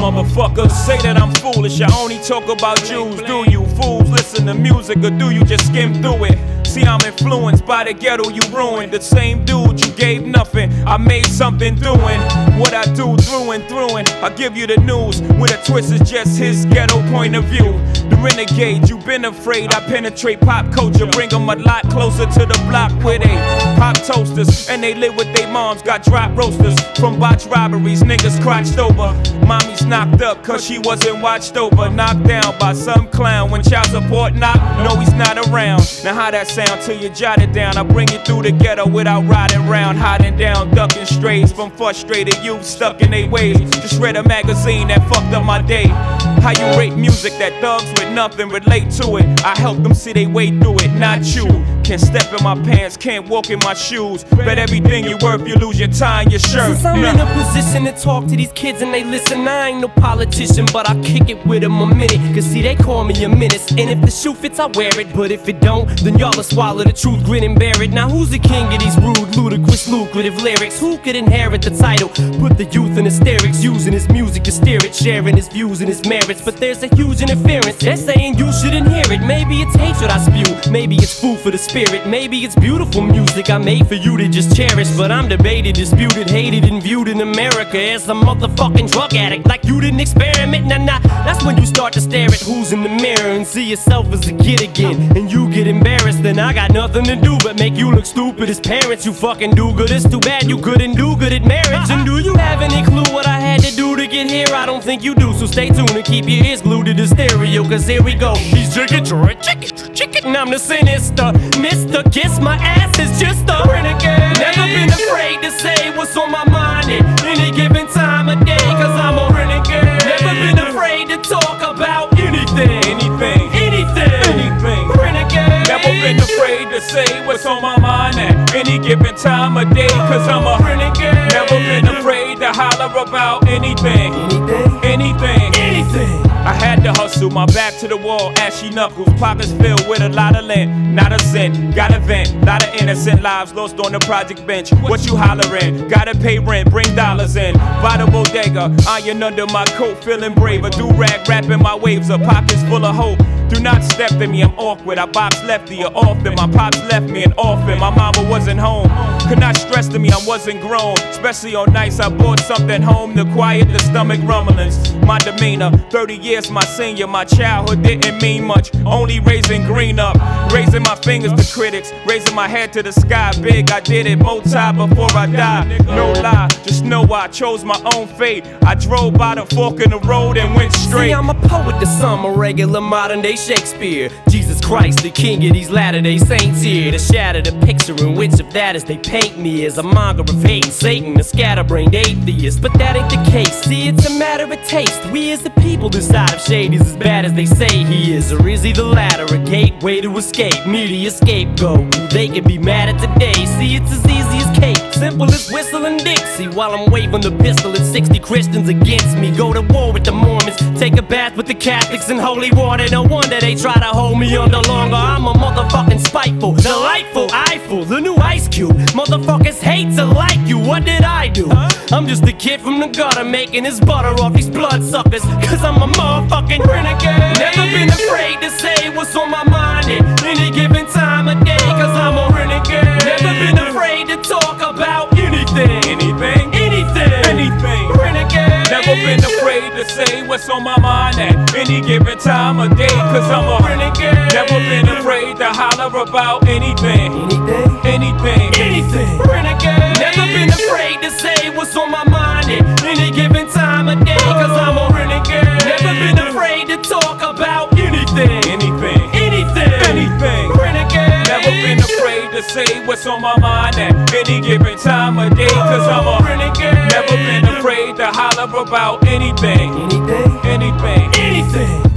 Motherfuckers say that I'm foolish. I only talk about Jews. Do you fools listen to music or do you just skim through it? See, I'm influenced by the ghetto you ruined. The same dude you gave nothing. I made something doing what I do through and through. And I give you the news with a twist is just his ghetto point of view. The renegade, you've been afraid. I penetrate pop culture, bring them a lot closer to the block where they pop toasters and they live with their moms. Got drop roasters from botch robberies, niggas crotched over. Mommy's knocked up cause she wasn't watched over. Knocked down by some clown when child support knock. No, he's not around. Now, how that sound till you jot it down? I bring you through the ghetto without riding round, hiding down, ducking strays from frustrated youth stuck in their ways. Just read a magazine that fucked up my day. How you rate music that thugs with nothing relate to it? I help them see they way through it, not you. Can't step in my pants, can't walk in my shoes. Bet everything you worth, you lose your tie and your shirt. Since I'm Nah. in a position to talk to these kids and they listen, I ain't no politician, but I kick it with them a minute. Cause see, they call me a menace. And if the shoe fits, I wear it. But if it don't, then y'all will swallow the truth, grin and bear it. Now, who's the king of these rude, ludicrous, lucrative lyrics? Who could inherit the title? Put the youth in hysterics, using his music to steer it, sharing his views and his merits. But there's a huge interference. They're saying you shouldn't hear it. Maybe it's hatred I spew, maybe it's food for the spirit, maybe it's beautiful music I made for you to just cherish. But I'm debated, disputed, hated, and viewed in America as a motherfucking drug addict. Like you didn't experiment, nah nah. That's when you start to stare at who's in the mirror and see yourself as a kid again. And you get embarrassed, then I got nothing to do but make you look stupid as parents. You fucking do good. It's too bad you couldn't do good at marriage. And do you have any clue what I had to do to get here? I don't think you do. So stay tuned and keep your ears glued to the stereo. Cause here we go. He's chicken, chicken, chicken. And I'm the sinister. Mister, kiss my ass is just a renegade. Never been afraid to say what's on my mind at any given time of day. Cause I'm a renegade. Never been afraid to talk about anything. Anything, Anything. anything. Renegade. Never been afraid to say what's on my mind at any given time of day. Cause I'm a renegade. Never been holler about anything. Anything. Anything. Anything. I had to hustle, my back to the wall, ashy knuckles, pockets filled with a lot of lint, not a cent. Got a vent, lot of innocent lives lost on the project bench. What you hollering? Gotta pay rent, bring dollars in. By the bodega, iron under my coat, feeling braver. Do rag, rapping my waves up, pockets full of hope. Do not step in me, I'm awkward. I box lefty or often. My pops left me an orphan. My mama wasn't home. Could not stress to me, I wasn't grown. Especially on nights I bought something home to quiet the stomach rumblings. My demeanor, 30 years my senior. My childhood didn't mean much. Only raising green up. Raising my fingers to critics. Raising my head to the sky. Big, I did it multi before I died. No lie, just know I chose my own fate. I drove by the fork in the road and went straight. See, I'm a poet to some, a regular modern day Shakespeare. Jesus Christ, the king of these latter day saints here. To shatter the picture in which of that is they paint me as a monger of hate and Satan, a scatterbrained atheist. But that ain't the case. See, it's a matter of taste. We as the people decide if Shady's as bad as they say he is, or is he the latter, a gateway to escape, media scapegoat. They can be mad at today. See, it's as easy as cake, simple as whistling Dixie. While I'm waving the pistol at 60 Christians against me, go to war with the Mormons, take a bath with the Catholics in holy water. No wonder they try to hold me under longer. I'm a motherfucking spiteful, delightful, eyeful, the new Ice Cube. Motherfuckers hate to like you. What did I do? I'm just a kid from the gutter making his butter off these bloodsuckers. Cause I'm a motherfucking renegade. Never been afraid to say what's on my mind at any given time of day. Say what's on my mind at any given time of day. Cause I'm a renegade. Never been afraid to holler about anything. Anything. What's on my mind at any given time of day. Cause I'm a renegade. Never been afraid to holler about anything. Anything. Anything. Anything.